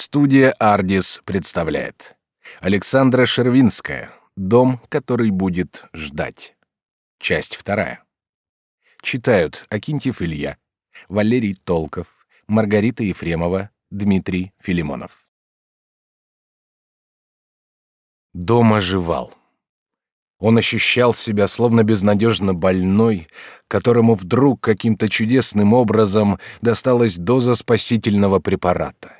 Студия «Ардис» представляет Александра Шервинская «Дом, который будет ждать». Часть вторая. Читают Акинтьев Илья, Валерий Толков, Маргарита Ефремова, Дмитрий Филимонов. Дом оживал. Он ощущал себя словно безнадежно больной, которому вдруг каким-то чудесным образом досталась доза спасительного препарата.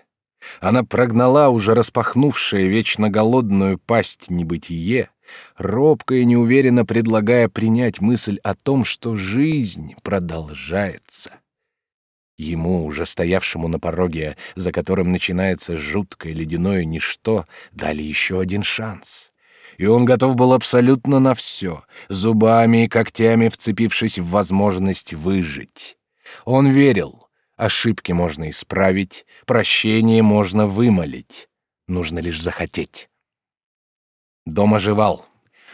Она прогнала уже распахнувшее вечно голодную пасть небытие, робко и неуверенно предлагая принять мысль о том, что жизнь продолжается. Ему, уже стоявшему на пороге, за которым начинается жуткое ледяное ничто, дали еще один шанс. И он готов был абсолютно на все, зубами и когтями вцепившись в возможность выжить. Он верил, Ошибки можно исправить, прощение можно вымолить. Нужно лишь захотеть. Дом оживал.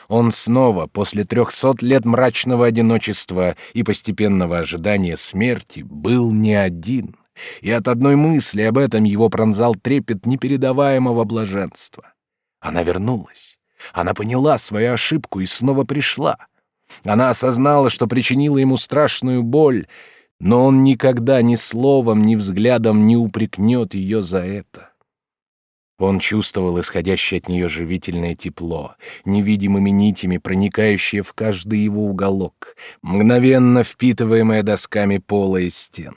Он снова, после трехсот лет мрачного одиночества и постепенного ожидания смерти, был не один. И от одной мысли об этом его пронзал трепет непередаваемого блаженства. Она вернулась. Она поняла свою ошибку и снова пришла. Она осознала, что причинила ему страшную боль, но он никогда ни словом, ни взглядом не упрекнет ее за это. Он чувствовал исходящее от нее живительное тепло, невидимыми нитями проникающее в каждый его уголок, мгновенно впитываемое досками пола и стен.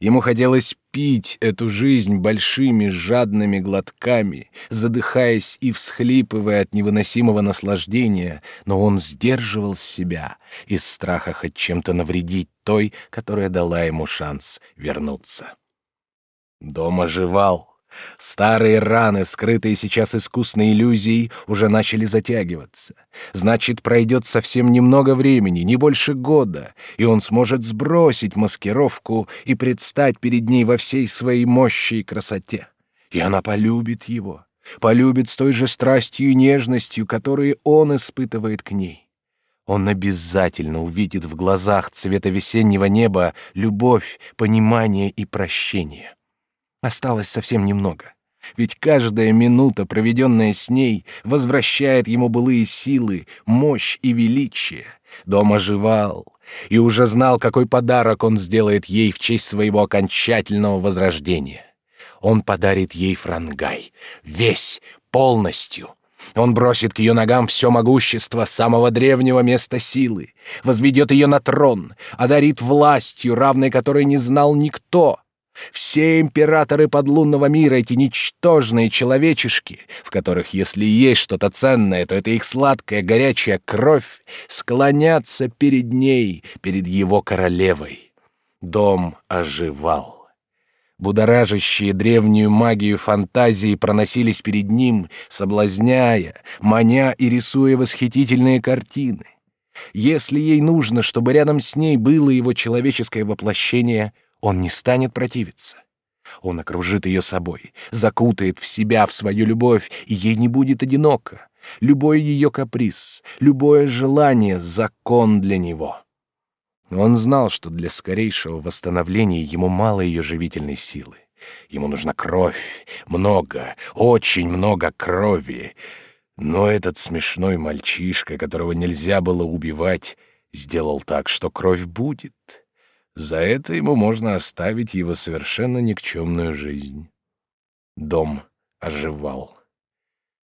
Ему хотелось пить эту жизнь большими жадными глотками, задыхаясь и всхлипывая от невыносимого наслаждения, но он сдерживал себя из страха хоть чем-то навредить той, которая дала ему шанс вернуться. Дом оживал, Старые раны, скрытые сейчас искусной иллюзией, уже начали затягиваться. Значит, пройдет совсем немного времени, не больше года, и он сможет сбросить маскировку и предстать перед ней во всей своей мощи и красоте. И она полюбит его, полюбит с той же страстью и нежностью, которые он испытывает к ней. Он обязательно увидит в глазах цвета весеннего неба любовь, понимание и прощение. Осталось совсем немного. Ведь каждая минута, проведенная с ней, возвращает ему былые силы, мощь и величие. Дом оживал и уже знал, какой подарок он сделает ей в честь своего окончательного возрождения. Он подарит ей франгай, весь, полностью. Он бросит к ее ногам все могущество самого древнего места силы, возведет ее на трон, одарит властью, равной которой не знал никто — все императоры подлунного мира, эти ничтожные человечишки, в которых, если есть что-то ценное, то это их сладкая горячая кровь, склонятся перед ней, перед его королевой. Дом оживал. Будоражащие древнюю магию фантазии проносились перед ним, соблазняя, маня и рисуя восхитительные картины. Если ей нужно, чтобы рядом с ней было его человеческое воплощение — он не станет противиться. Он окружит ее собой, закутает в себя, в свою любовь, и ей не будет одиноко. Любой ее каприз, любое желание — закон для него. Он знал, что для скорейшего восстановления ему мало ее живительной силы. Ему нужна кровь, много, очень много крови. Но этот смешной мальчишка, которого нельзя было убивать, сделал так, что кровь будет. За это ему можно оставить его совершенно никчемную жизнь. Дом оживал.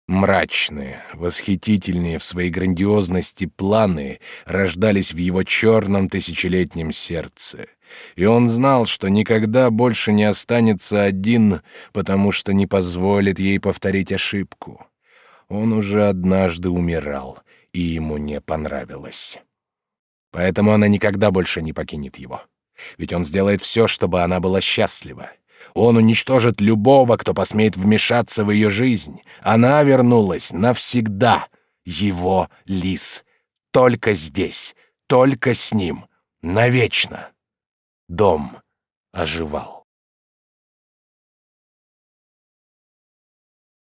Мрачные, восхитительные в своей грандиозности планы рождались в его черном тысячелетнем сердце. И он знал, что никогда больше не останется один, потому что не позволит ей повторить ошибку. Он уже однажды умирал, и ему не понравилось. Поэтому она никогда больше не покинет его. Ведь он сделает все, чтобы она была счастлива. Он уничтожит любого, кто посмеет вмешаться в ее жизнь. Она вернулась навсегда. Его лис. Только здесь, только с ним. Навечно. Дом оживал.